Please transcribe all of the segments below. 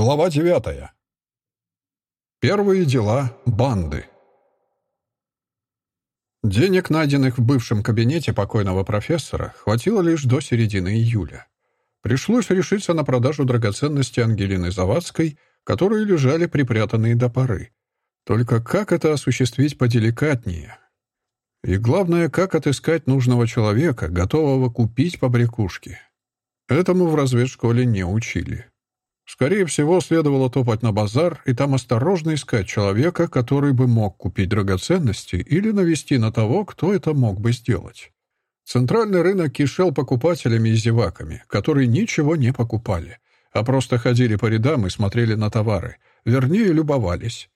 Глава девятая. Первые дела банды. Денег, найденных в бывшем кабинете покойного профессора, хватило лишь до середины июля. Пришлось решиться на продажу драгоценностей Ангелины Завадской, которые лежали припрятанные до поры. Только как это осуществить поделикатнее? И главное, как отыскать нужного человека, готового купить побрякушки? Этому в разведшколе не учили. Скорее всего, следовало топать на базар и там осторожно искать человека, который бы мог купить драгоценности или навести на того, кто это мог бы сделать. Центральный рынок кишел покупателями и зеваками, которые ничего не покупали, а просто ходили по рядам и смотрели на товары, вернее, любовались.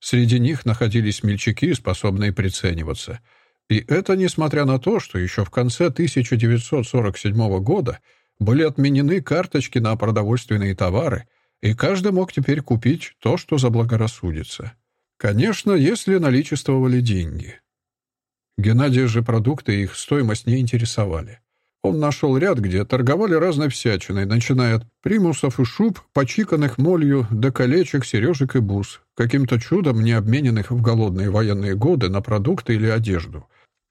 Среди них находились смельчаки, способные прицениваться. И это несмотря на то, что еще в конце 1947 года были отменены карточки на продовольственные товары, и каждый мог теперь купить то, что заблагорассудится. Конечно, если наличествовали деньги. Геннадия же продукты и их стоимость не интересовали. Он нашел ряд, где торговали разной всячиной, начиная от примусов и шуб, почиканных молью, до колечек, сережек и бус, каким-то чудом не обмененных в голодные военные годы на продукты или одежду,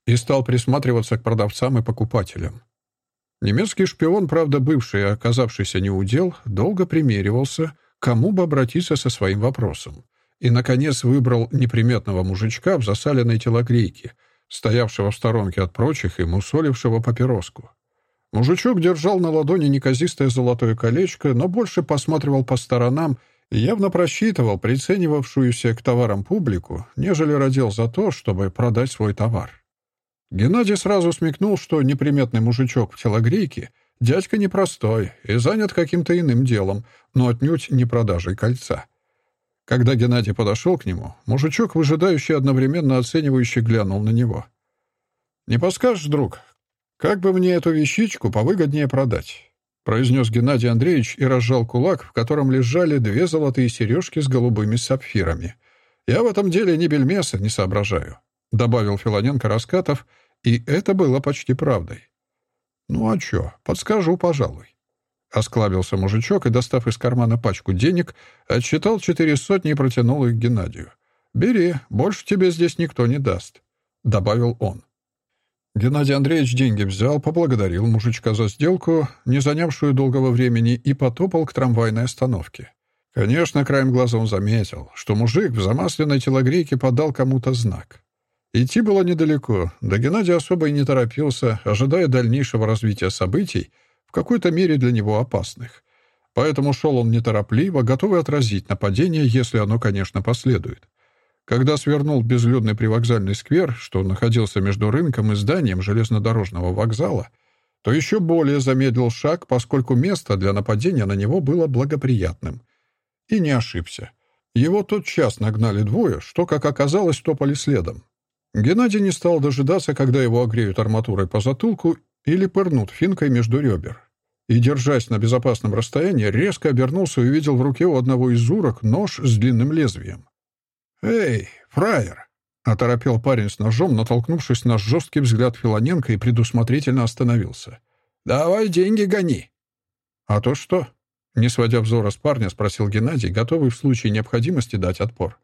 и стал присматриваться к продавцам и покупателям. Немецкий шпион, правда бывший оказавшийся неудел, долго примеривался, кому бы обратиться со своим вопросом. И, наконец, выбрал неприметного мужичка в засаленной телогрейке, стоявшего в сторонке от прочих и мусолившего папироску. Мужичок держал на ладони неказистое золотое колечко, но больше посматривал по сторонам и явно просчитывал приценивавшуюся к товарам публику, нежели родил за то, чтобы продать свой товар. Геннадий сразу смекнул, что неприметный мужичок в телогрейке дядька непростой и занят каким-то иным делом, но отнюдь не продажей кольца. Когда Геннадий подошел к нему, мужичок, выжидающий одновременно оценивающий, глянул на него. «Не подскажешь, друг, как бы мне эту вещичку повыгоднее продать?» произнес Геннадий Андреевич и разжал кулак, в котором лежали две золотые сережки с голубыми сапфирами. «Я в этом деле ни бельмеса не соображаю. — добавил Филоненко Раскатов, и это было почти правдой. «Ну а чё, подскажу, пожалуй». Осклабился мужичок и, достав из кармана пачку денег, отсчитал четыре сотни и протянул их Геннадию. «Бери, больше тебе здесь никто не даст», — добавил он. Геннадий Андреевич деньги взял, поблагодарил мужичка за сделку, не занявшую долгого времени, и потопал к трамвайной остановке. Конечно, краем глаза он заметил, что мужик в замасленной телогрейке подал кому-то знак. Идти было недалеко, да Геннадий особо и не торопился, ожидая дальнейшего развития событий, в какой-то мере для него опасных. Поэтому шел он неторопливо, готовый отразить нападение, если оно, конечно, последует. Когда свернул безлюдный привокзальный сквер, что находился между рынком и зданием железнодорожного вокзала, то еще более замедлил шаг, поскольку место для нападения на него было благоприятным. И не ошибся. Его тот час нагнали двое, что, как оказалось, топали следом. Геннадий не стал дожидаться, когда его огреют арматурой по затылку или пырнут финкой между ребер. И, держась на безопасном расстоянии, резко обернулся и увидел в руке у одного из урок нож с длинным лезвием. «Эй, фраер!» — оторопел парень с ножом, натолкнувшись на жесткий взгляд Филоненко и предусмотрительно остановился. «Давай деньги гони!» «А то что?» — не сводя взора с парня, спросил Геннадий, готовый в случае необходимости дать отпор.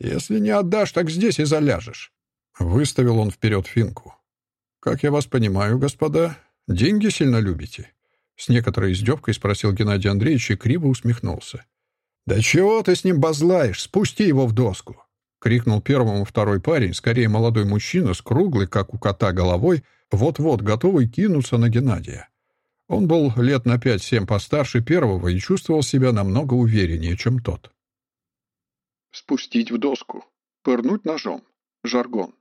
«Если не отдашь, так здесь и заляжешь». Выставил он вперед финку. «Как я вас понимаю, господа, деньги сильно любите?» С некоторой издевкой спросил Геннадий Андреевич и криво усмехнулся. «Да чего ты с ним базлаешь? Спусти его в доску!» — крикнул первому второй парень, скорее молодой мужчина с круглой, как у кота, головой, вот-вот готовый кинуться на Геннадия. Он был лет на пять-семь постарше первого и чувствовал себя намного увереннее, чем тот. «Спустить в доску. Пырнуть ножом. Жаргон.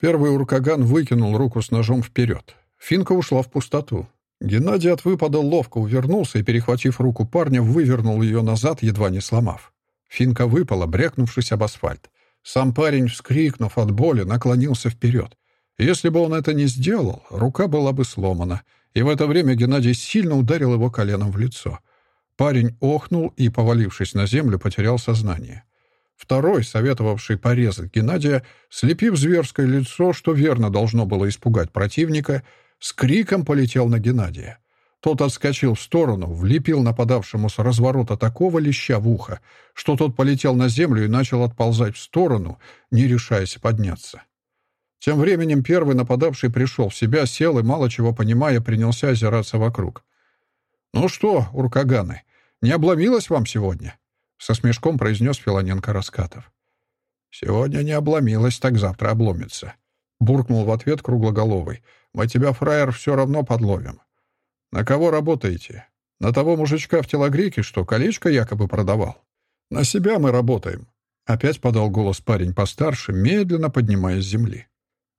Первый уркаган выкинул руку с ножом вперед. Финка ушла в пустоту. Геннадий от выпада ловко увернулся и, перехватив руку парня, вывернул ее назад, едва не сломав. Финка выпала, брякнувшись об асфальт. Сам парень, вскрикнув от боли, наклонился вперед. Если бы он это не сделал, рука была бы сломана, и в это время Геннадий сильно ударил его коленом в лицо. Парень охнул и, повалившись на землю, потерял сознание. Второй, советовавший порезать Геннадия, слепив зверское лицо, что верно должно было испугать противника, с криком полетел на Геннадия. Тот отскочил в сторону, влепил нападавшему с разворота такого леща в ухо, что тот полетел на землю и начал отползать в сторону, не решаясь подняться. Тем временем первый нападавший пришел в себя, сел и, мало чего понимая, принялся озираться вокруг. «Ну что, уркаганы, не обломилось вам сегодня?» — со смешком произнес Филоненко Раскатов. «Сегодня не обломилось, так завтра обломится», — буркнул в ответ круглоголовый. «Мы тебя, фраер, все равно подловим. «На кого работаете? На того мужичка в телогрейке, что колечко якобы продавал?» «На себя мы работаем», — опять подал голос парень постарше, медленно поднимаясь с земли.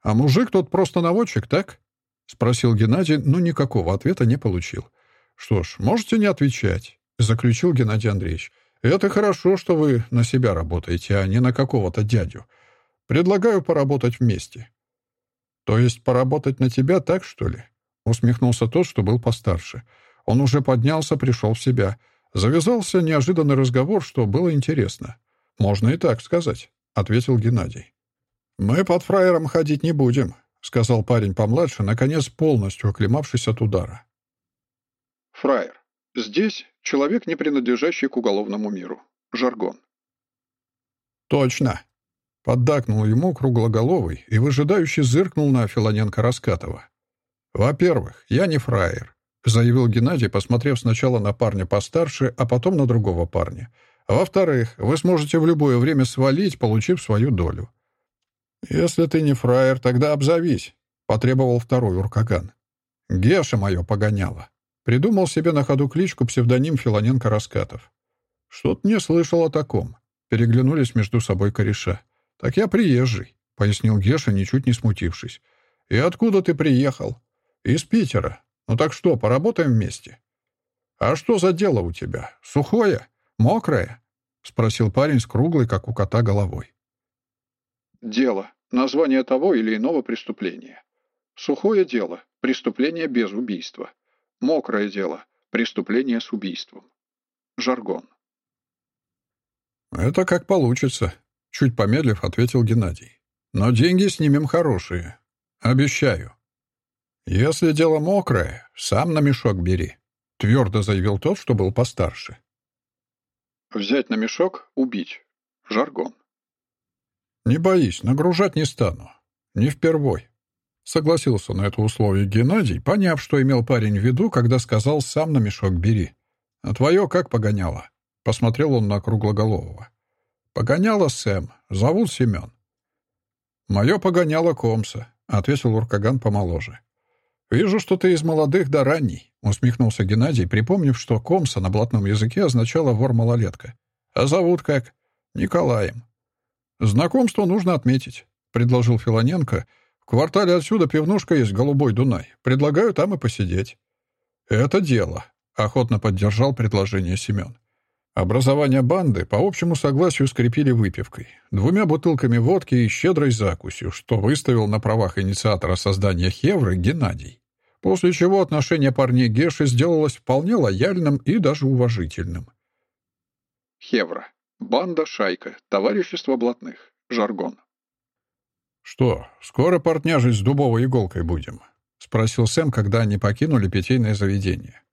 «А мужик тот просто наводчик, так?» — спросил Геннадий, но никакого ответа не получил. «Что ж, можете не отвечать», — заключил Геннадий Андреевич. «Это хорошо, что вы на себя работаете, а не на какого-то дядю. Предлагаю поработать вместе». «То есть поработать на тебя так, что ли?» Усмехнулся тот, что был постарше. Он уже поднялся, пришел в себя. Завязался неожиданный разговор, что было интересно. «Можно и так сказать», — ответил Геннадий. «Мы под фраером ходить не будем», — сказал парень помладше, наконец полностью оклемавшись от удара. Фраер. Здесь человек, не принадлежащий к уголовному миру. Жаргон. «Точно», — поддакнул ему круглоголовый и выжидающий зыркнул на Филоненко Раскатова. «Во-первых, я не фраер», — заявил Геннадий, посмотрев сначала на парня постарше, а потом на другого парня. «Во-вторых, вы сможете в любое время свалить, получив свою долю». «Если ты не фраер, тогда обзовись», — потребовал второй уркаган. «Геша мое погоняло». Придумал себе на ходу кличку псевдоним Филоненко Раскатов. «Что-то не слышал о таком». Переглянулись между собой кореша. «Так я приезжий», — пояснил Геша, ничуть не смутившись. «И откуда ты приехал?» «Из Питера. Ну так что, поработаем вместе?» «А что за дело у тебя? Сухое? Мокрое?» — спросил парень с круглой, как у кота, головой. «Дело. Название того или иного преступления. Сухое дело. Преступление без убийства. Мокрое дело. Преступление с убийством. Жаргон». «Это как получится», — чуть помедлив ответил Геннадий. «Но деньги снимем хорошие. Обещаю». «Если дело мокрое, сам на мешок бери», — твердо заявил тот, что был постарше. «Взять на мешок — убить. Жаргон». «Не боись, нагружать не стану. Не впервой». Согласился на это условие Геннадий, поняв, что имел парень в виду, когда сказал «сам на мешок бери». «А твое как погоняло?» — посмотрел он на круглоголового. «Погоняло Сэм. Зовут Семен». «Мое погоняло Комса», — ответил Уркаган помоложе. «Вижу, что ты из молодых до ранней», — усмехнулся Геннадий, припомнив, что комса на блатном языке означало «вор-малолетка». «А зовут как?» «Николаем». «Знакомство нужно отметить», — предложил Филоненко. «В квартале отсюда пивнушка есть «Голубой Дунай». Предлагаю там и посидеть». «Это дело», — охотно поддержал предложение Семен. Образование банды по общему согласию скрепили выпивкой, двумя бутылками водки и щедрой закусью, что выставил на правах инициатора создания Хевры Геннадий. После чего отношение парней Геши сделалось вполне лояльным и даже уважительным. Хевра. Банда, шайка, товарищество блатных. Жаргон. «Что, скоро партняжить с дубовой иголкой будем?» — спросил Сэм, когда они покинули питейное заведение.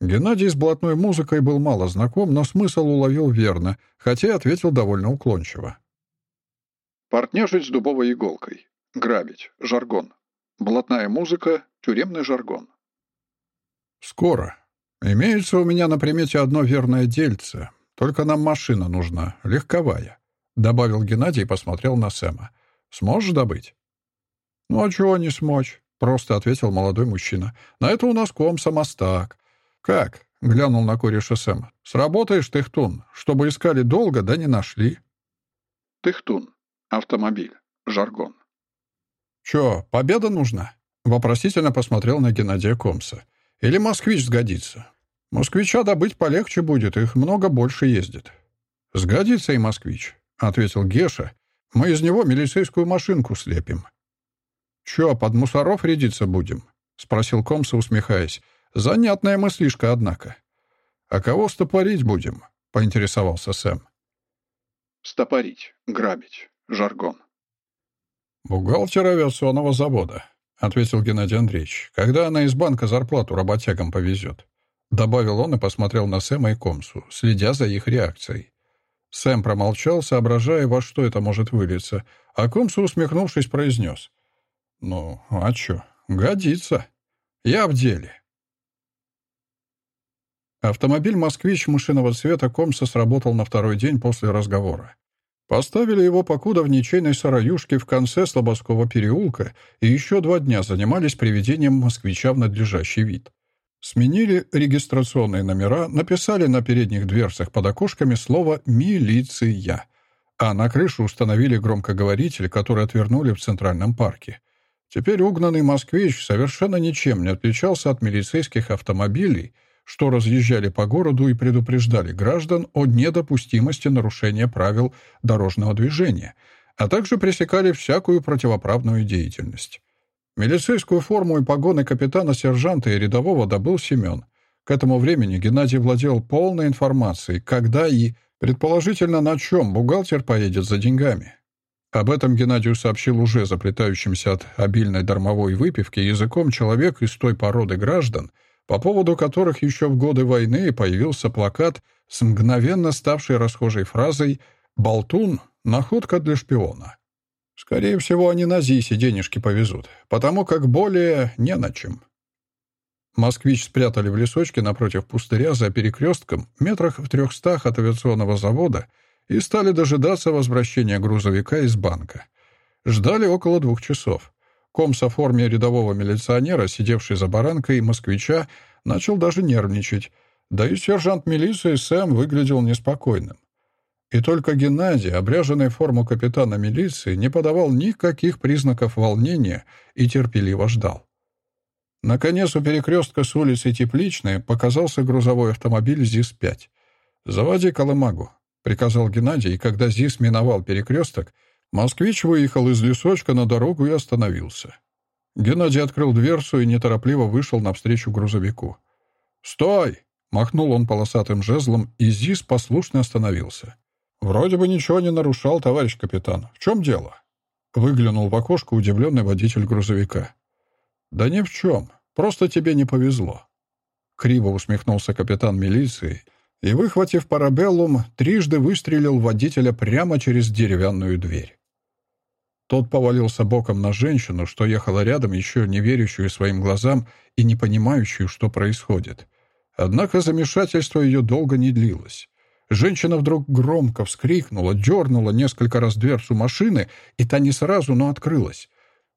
Геннадий с блатной музыкой был мало знаком, но смысл уловил верно, хотя и ответил довольно уклончиво. Партнержить с дубовой иголкой. Грабить. Жаргон. Блатная музыка. Тюремный жаргон. Скоро. Имеется у меня на примете одно верное дельце. Только нам машина нужна, легковая. Добавил Геннадий и посмотрел на Сэма. Сможешь добыть? Ну а чего не смочь? Просто ответил молодой мужчина. На это у нас комса мостак. «Как?» — глянул на кореша Сэм. «Сработаешь, Техтун, чтобы искали долго, да не нашли». «Техтун. Автомобиль. Жаргон». «Чё, победа нужна?» — вопросительно посмотрел на Геннадия Комса. «Или москвич сгодится? Москвича добыть полегче будет, их много больше ездит». «Сгодится и москвич», — ответил Геша. «Мы из него милицейскую машинку слепим». «Чё, под мусоров рядиться будем?» — спросил Комса, усмехаясь. Занятная мыслишка, однако. «А кого стопорить будем?» — поинтересовался Сэм. «Стопорить, грабить, жаргон». «Бухгалтер авиационного завода», — ответил Геннадий Андреевич, «когда она из банка зарплату работягам повезет». Добавил он и посмотрел на Сэма и Комсу, следя за их реакцией. Сэм промолчал, соображая, во что это может вылиться, а Комсу, усмехнувшись, произнес. «Ну, а чё, годится. Я в деле». Автомобиль «Москвич» машинного цвета Комса сработал на второй день после разговора. Поставили его покуда в ничейной сараюшке в конце Слободского переулка и еще два дня занимались приведением москвича в надлежащий вид. Сменили регистрационные номера, написали на передних дверцах под окошками слово «милиция», а на крышу установили громкоговоритель, который отвернули в Центральном парке. Теперь угнанный «Москвич» совершенно ничем не отличался от милицейских автомобилей, что разъезжали по городу и предупреждали граждан о недопустимости нарушения правил дорожного движения, а также пресекали всякую противоправную деятельность. Милицейскую форму и погоны капитана-сержанта и рядового добыл Семен. К этому времени Геннадий владел полной информацией, когда и, предположительно, на чем бухгалтер поедет за деньгами. Об этом Геннадию сообщил уже заплетающимся от обильной дармовой выпивки языком человек из той породы граждан, по поводу которых еще в годы войны появился плакат с мгновенно ставшей расхожей фразой «Болтун — находка для шпиона». Скорее всего, они на ЗИСе денежки повезут, потому как более не на чем. Москвич спрятали в лесочке напротив пустыря за перекрестком, метрах в трехстах от авиационного завода, и стали дожидаться возвращения грузовика из банка. Ждали около двух часов. Комс о форме рядового милиционера, сидевший за баранкой москвича, начал даже нервничать, да и сержант милиции Сэм выглядел неспокойным. И только Геннадий, обряженный в форму капитана милиции, не подавал никаких признаков волнения и терпеливо ждал. Наконец, у перекрестка с улицы Тепличной показался грузовой автомобиль ЗИС-5. «Заводи колымагу», — приказал Геннадий, и когда ЗИС миновал перекресток, москвич выехал из лесочка на дорогу и остановился. Геннадий открыл дверцу и неторопливо вышел навстречу грузовику. «Стой!» — махнул он полосатым жезлом, и ЗИС послушно остановился. «Вроде бы ничего не нарушал, товарищ капитан. В чем дело?» Выглянул в окошко удивленный водитель грузовика. «Да ни в чем. Просто тебе не повезло». Криво усмехнулся капитан милиции и, выхватив парабеллум, трижды выстрелил водителя прямо через деревянную дверь. Тот повалился боком на женщину, что ехала рядом, еще не верящую своим глазам и не понимающую, что происходит. Однако замешательство ее долго не длилось. Женщина вдруг громко вскрикнула, дернула несколько раз дверцу машины, и та не сразу, но открылась.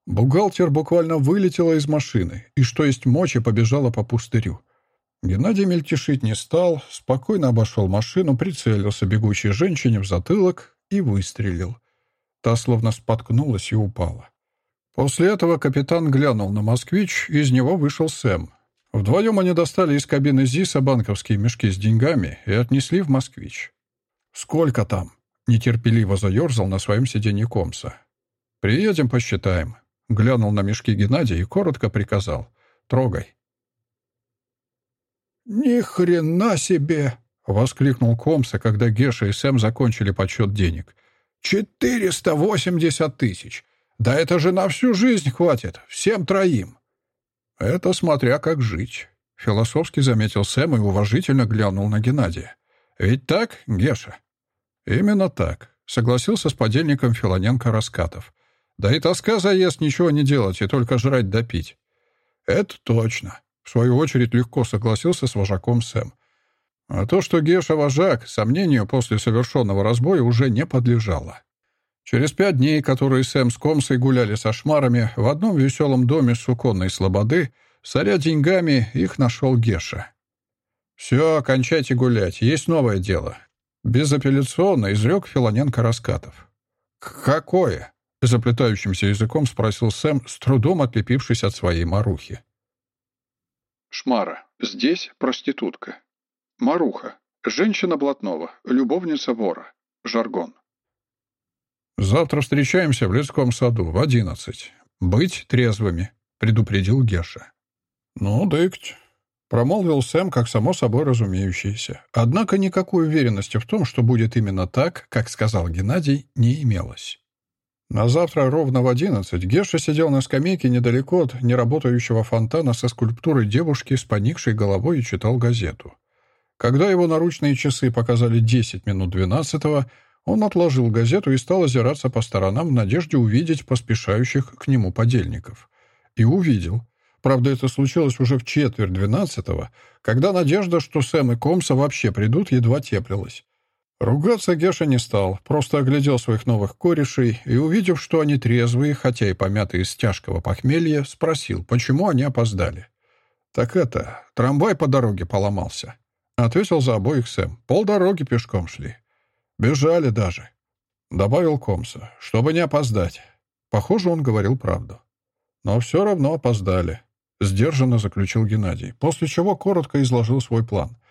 Бухгалтер буквально вылетела из машины и, что есть мочи, побежала по пустырю. Геннадий мельтешить не стал, спокойно обошел машину, прицелился бегущей женщине в затылок и выстрелил. Та словно споткнулась и упала. После этого капитан глянул на «Москвич», и из него вышел Сэм. Вдвоем они достали из кабины ЗИСа банковские мешки с деньгами и отнесли в «Москвич». «Сколько там?» — нетерпеливо заерзал на своем сиденье Комса. «Приедем, посчитаем», — глянул на мешки Геннадий и коротко приказал. «Трогай». «Ни хрена себе!» — воскликнул Комса, когда Геша и Сэм закончили подсчет денег. «Четыреста восемьдесят тысяч! Да это же на всю жизнь хватит, всем троим!» «Это смотря как жить», — философски заметил Сэм и уважительно глянул на Геннадия. «Ведь так, Геша?» «Именно так», — согласился с подельником Филоненко Раскатов. «Да и тоска заезд ничего не делать и только жрать да пить». «Это точно», — в свою очередь легко согласился с вожаком Сэм. А то, что Геша вожак, сомнению после совершенного разбоя уже не подлежало. Через пять дней, которые Сэм с Комсой гуляли со шмарами, в одном веселом доме суконной слободы, соря деньгами, их нашел Геша. «Все, кончайте гулять, есть новое дело». Безапелляционно изрек Филоненко Раскатов. «Какое?» — заплетающимся языком спросил Сэм, с трудом отлепившись от своей марухи. «Шмара. Здесь проститутка. Маруха. Женщина блатного. Любовница вора. Жаргон». «Завтра встречаемся в Лесском саду в одиннадцать. Быть трезвыми», — предупредил Геша. «Ну, дыкть», — промолвил Сэм, как само собой разумеющееся. Однако никакой уверенности в том, что будет именно так, как сказал Геннадий, не имелось. На завтра ровно в одиннадцать Геша сидел на скамейке недалеко от неработающего фонтана со скульптурой девушки с поникшей головой и читал газету. Когда его наручные часы показали десять минут двенадцатого, он отложил газету и стал озираться по сторонам в надежде увидеть поспешающих к нему подельников. И увидел. Правда, это случилось уже в четверть двенадцатого, когда надежда, что Сэм и Комса вообще придут, едва теплилась. Ругаться Геша не стал, просто оглядел своих новых корешей и, увидев, что они трезвые, хотя и помятые из тяжкого похмелья, спросил, почему они опоздали. «Так это, трамвай по дороге поломался», — ответил за обоих Сэм. «Полдороги пешком шли. Бежали даже», — добавил Комса, чтобы не опоздать. Похоже, он говорил правду. Но все равно опоздали, — сдержанно заключил Геннадий, после чего коротко изложил свой план —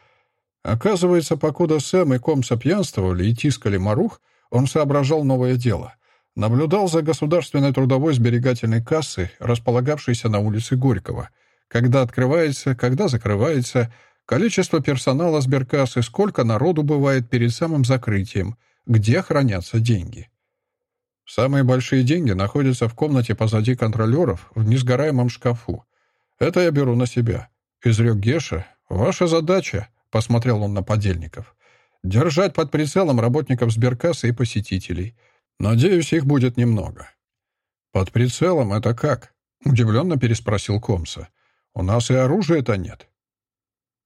Оказывается, покуда Сэм и Комса пьянствовали и тискали Марух, он соображал новое дело. Наблюдал за государственной трудовой сберегательной кассой, располагавшейся на улице Горького. Когда открывается, когда закрывается, количество персонала сберкассы, сколько народу бывает перед самым закрытием, где хранятся деньги. Самые большие деньги находятся в комнате позади контролеров в несгораемом шкафу. Это я беру на себя. Изрек Геша. Ваша задача посмотрел он на подельников. «Держать под прицелом работников сберкассы и посетителей. Надеюсь, их будет немного». «Под прицелом это как?» — удивленно переспросил Комса. «У нас и оружия-то нет».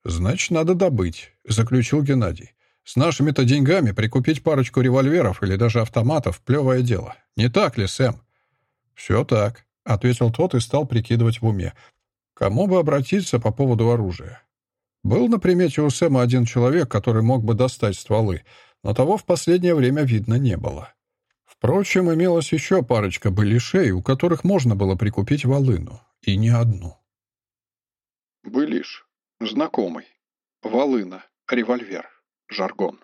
«Значит, надо добыть», — заключил Геннадий. «С нашими-то деньгами прикупить парочку револьверов или даже автоматов — плевое дело. Не так ли, Сэм?» «Все так», — ответил тот и стал прикидывать в уме. «Кому бы обратиться по поводу оружия? Был на примете у Сэма один человек, который мог бы достать стволы, но того в последнее время видно не было. Впрочем, имелась еще парочка былишей, у которых можно было прикупить волыну, и не одну. Былиш. Знакомый. Волына. Револьвер. Жаргон.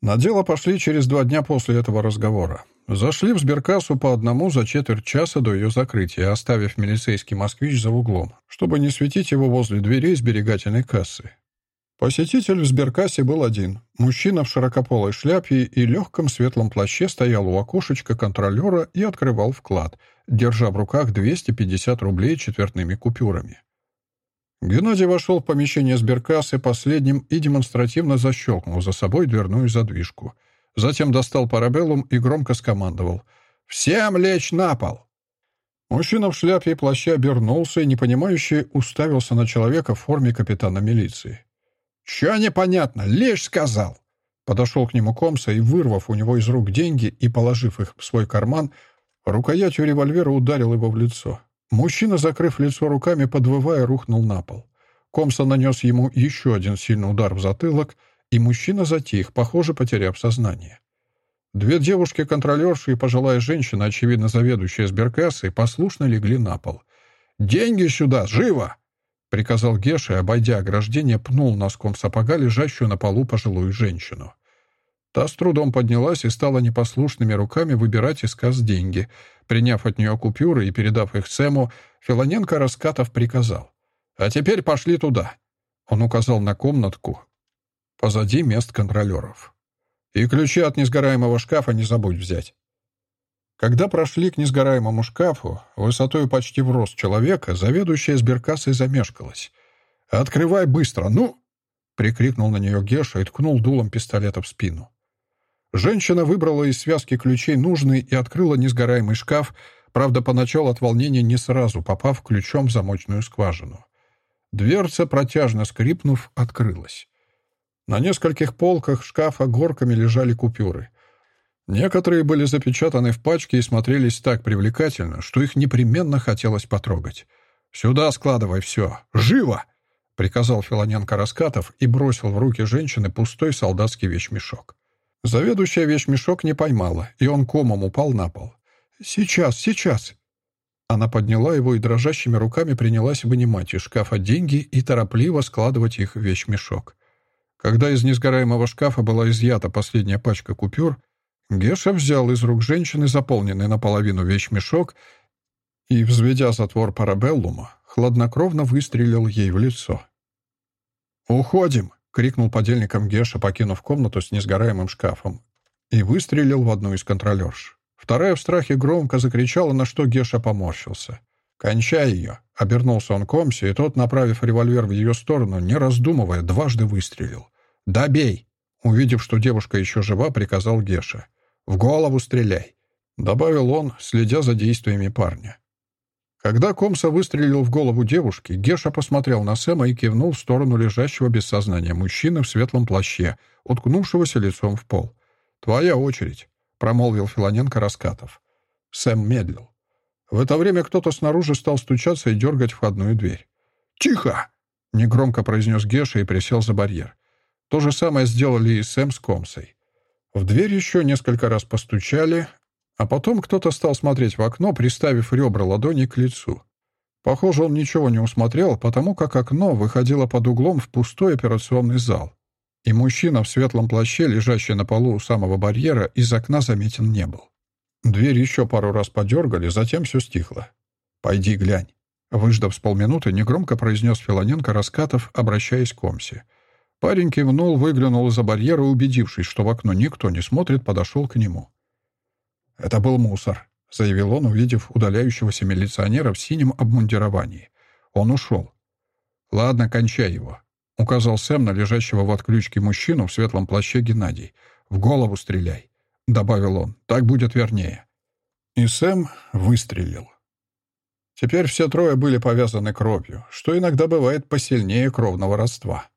На дело пошли через два дня после этого разговора. Зашли в сберкассу по одному за четверть часа до ее закрытия, оставив милицейский москвич за углом, чтобы не светить его возле дверей сберегательной кассы. Посетитель в сберкассе был один. Мужчина в широкополой шляпе и легком светлом плаще стоял у окошечка контролера и открывал вклад, держа в руках 250 рублей четвертными купюрами. Геннадий вошел в помещение сберкассы последним и демонстративно защелкнул за собой дверную задвижку — Затем достал парабеллум и громко скомандовал. «Всем лечь на пол!» Мужчина в шляпе и плаще обернулся и, непонимающе, уставился на человека в форме капитана милиции. «Чё непонятно? Лечь сказал!» Подошел к нему Комса и, вырвав у него из рук деньги и положив их в свой карман, рукоятью револьвера ударил его в лицо. Мужчина, закрыв лицо руками, подвывая, рухнул на пол. Комса нанес ему еще один сильный удар в затылок — и мужчина затих, похоже, потеряв сознание. Две девушки-контролерши и пожилая женщина, очевидно заведующая сберкассой, послушно легли на пол. «Деньги сюда! Живо!» — приказал Геша и, обойдя ограждение, пнул носком сапога лежащую на полу пожилую женщину. Та с трудом поднялась и стала непослушными руками выбирать из касс деньги. Приняв от нее купюры и передав их Сэму, Филоненко Раскатов приказал. «А теперь пошли туда!» Он указал на комнатку, позади мест контролеров. И ключи от несгораемого шкафа не забудь взять. Когда прошли к несгораемому шкафу, высотой почти в рост человека, заведующая сберкассой замешкалась. «Открывай быстро, ну!» — прикрикнул на нее Геша и ткнул дулом пистолета в спину. Женщина выбрала из связки ключей нужный и открыла несгораемый шкаф, правда, поначалу от волнения не сразу, попав ключом в замочную скважину. Дверца, протяжно скрипнув, открылась. На нескольких полках шкафа горками лежали купюры. Некоторые были запечатаны в пачке и смотрелись так привлекательно, что их непременно хотелось потрогать. «Сюда складывай все! Живо!» — приказал Филоненко Раскатов и бросил в руки женщины пустой солдатский вещмешок. Заведующая вещмешок не поймала, и он комом упал на пол. «Сейчас, сейчас!» Она подняла его и дрожащими руками принялась вынимать из шкафа деньги и торопливо складывать их в вещмешок. Когда из несгораемого шкафа была изъята последняя пачка купюр, Геша взял из рук женщины заполненный наполовину вещмешок и, взведя затвор парабеллума, хладнокровно выстрелил ей в лицо. «Уходим!» — крикнул подельником Геша, покинув комнату с несгораемым шкафом, и выстрелил в одну из контролерш. Вторая в страхе громко закричала, на что Геша поморщился. «Кончай ее!» — обернулся он Комси, и тот, направив револьвер в ее сторону, не раздумывая, дважды выстрелил. «Добей!» — увидев, что девушка еще жива, приказал Геша. «В голову стреляй!» — добавил он, следя за действиями парня. Когда Комса выстрелил в голову девушки, Геша посмотрел на Сэма и кивнул в сторону лежащего без сознания мужчины в светлом плаще, уткнувшегося лицом в пол. «Твоя очередь», — промолвил Филоненко Раскатов. Сэм медлил. В это время кто-то снаружи стал стучаться и дергать входную дверь. «Тихо!» — негромко произнес Геша и присел за барьер. То же самое сделали и Сэм с Комсой. В дверь еще несколько раз постучали, а потом кто-то стал смотреть в окно, приставив ребра ладони к лицу. Похоже, он ничего не усмотрел, потому как окно выходило под углом в пустой операционный зал. И мужчина в светлом плаще, лежащий на полу у самого барьера, из окна заметен не был. Дверь еще пару раз подергали, затем все стихло. «Пойди глянь». Выждав с полминуты, негромко произнес Филоненко Раскатов, обращаясь к Комсе. Парень кивнул, выглянул из-за барьера убедившись, что в окно никто не смотрит, подошел к нему. «Это был мусор», — заявил он, увидев удаляющегося милиционера в синем обмундировании. Он ушел. «Ладно, кончай его», — указал Сэм на лежащего в отключке мужчину в светлом плаще Геннадий. «В голову стреляй», — добавил он. «Так будет вернее». И Сэм выстрелил. Теперь все трое были повязаны кровью, что иногда бывает посильнее кровного родства.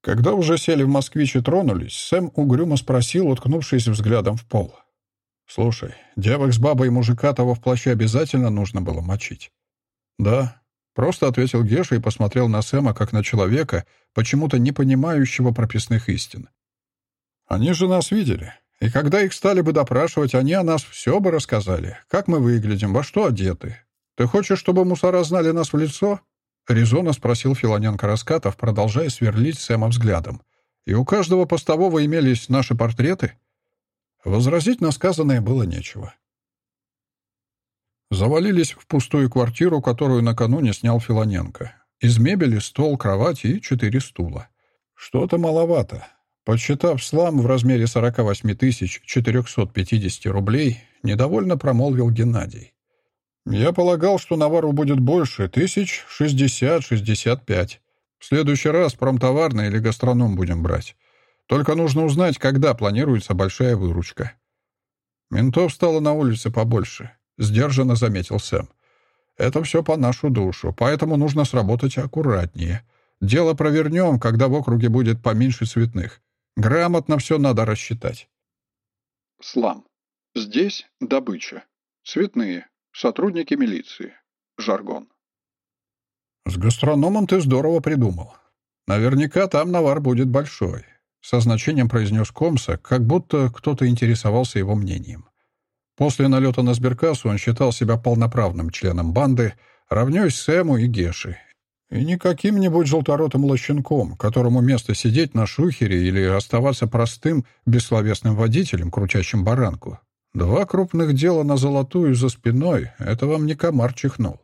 Когда уже сели в «Москвич» и тронулись, Сэм угрюмо спросил, уткнувшись взглядом в пол. «Слушай, девок с бабой и мужика того в плаще обязательно нужно было мочить?» «Да», — просто ответил Геша и посмотрел на Сэма как на человека, почему-то не понимающего прописных истин. «Они же нас видели, и когда их стали бы допрашивать, они о нас все бы рассказали, как мы выглядим, во что одеты. Ты хочешь, чтобы мусора знали нас в лицо?» Резонно спросил Филоненко Раскатов, продолжая сверлить Сэма взглядом. «И у каждого постового имелись наши портреты?» Возразить на сказанное было нечего. Завалились в пустую квартиру, которую накануне снял Филоненко. Из мебели стол, кровать и четыре стула. Что-то маловато. Подсчитав слам в размере 48 450 рублей, недовольно промолвил Геннадий. «Я полагал, что навару будет больше, тысяч шестьдесят-шестьдесят пять. В следующий раз промтоварный или гастроном будем брать. Только нужно узнать, когда планируется большая выручка. Ментов стало на улице побольше, сдержанно заметил Сэм. Это все по нашу душу, поэтому нужно сработать аккуратнее. Дело провернем, когда в округе будет поменьше цветных. Грамотно все надо рассчитать. Слам. Здесь добыча. Цветные. Сотрудники милиции. Жаргон. С гастрономом ты здорово придумал. Наверняка там навар будет большой со значением произнес Комса, как будто кто-то интересовался его мнением. После налета на сберкассу он считал себя полноправным членом банды, равнёсь Сэму и Геши. И не каким-нибудь желторотым лощенком, которому место сидеть на шухере или оставаться простым, бессловесным водителем, крутящим баранку. Два крупных дела на золотую за спиной — это вам не комар чихнул.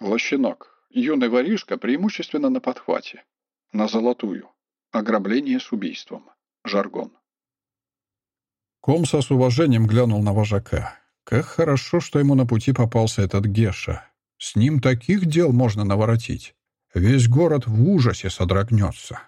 Лощенок. Юный воришка преимущественно на подхвате. На золотую. Ограбление с убийством. Жаргон. Комса с уважением глянул на вожака. Как хорошо, что ему на пути попался этот Геша. С ним таких дел можно наворотить. Весь город в ужасе содрогнется.